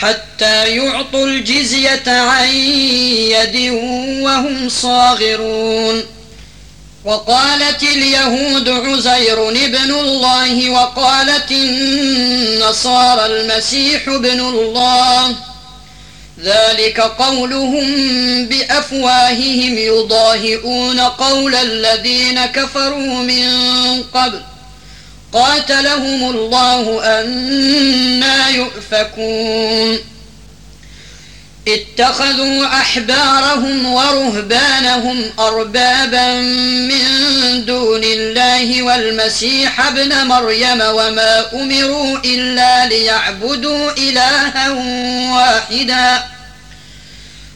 حتى يعطوا الجزية عن يد وهم صاغرون. وقالت اليهود عزير ابن الله وقالت النصارى المسيح ابن الله. ذلك قولهم بأفواههم يضاهئون قول الذين كفروا من قبل. قاتلهم الله أنا يؤفكون. اتخذوا أحبارهم ورهبانهم أربابا من دون الله والمسيح ابن مريم وما أمروا إلا ليعبدوا إلها واحدا.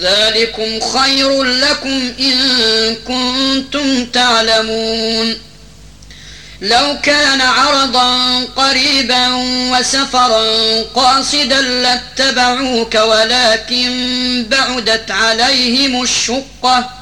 ذلكم خير لكم إن كنتم تعلمون. لو كان عرضا قريبا وسفرا قاصدا لاتبعوك ولكن بعدت عليهم الشقة.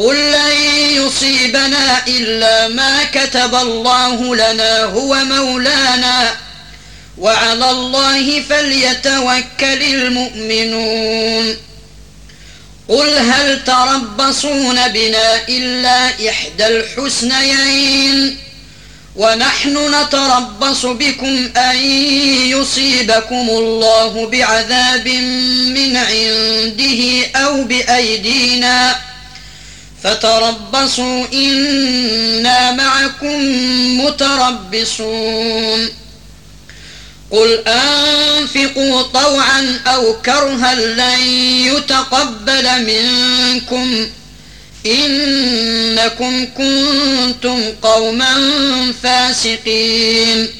قل لن يصيبنا إلا ما كتب الله لنا هو مولانا وعلى الله فليتوكل المؤمنون قل هل تربصون بنا إلا إحدى الحسنيين ونحن نتربص بكم أن يصيبكم الله بعذاب من عنده أو بأيدينا فتربصوا إنا معكم متربصون. قل أنفقوا طوعا أو كرها لن يتقبل منكم. إنكم كنتم قوما فاسقين.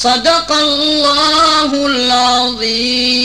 صدق الله العظيم.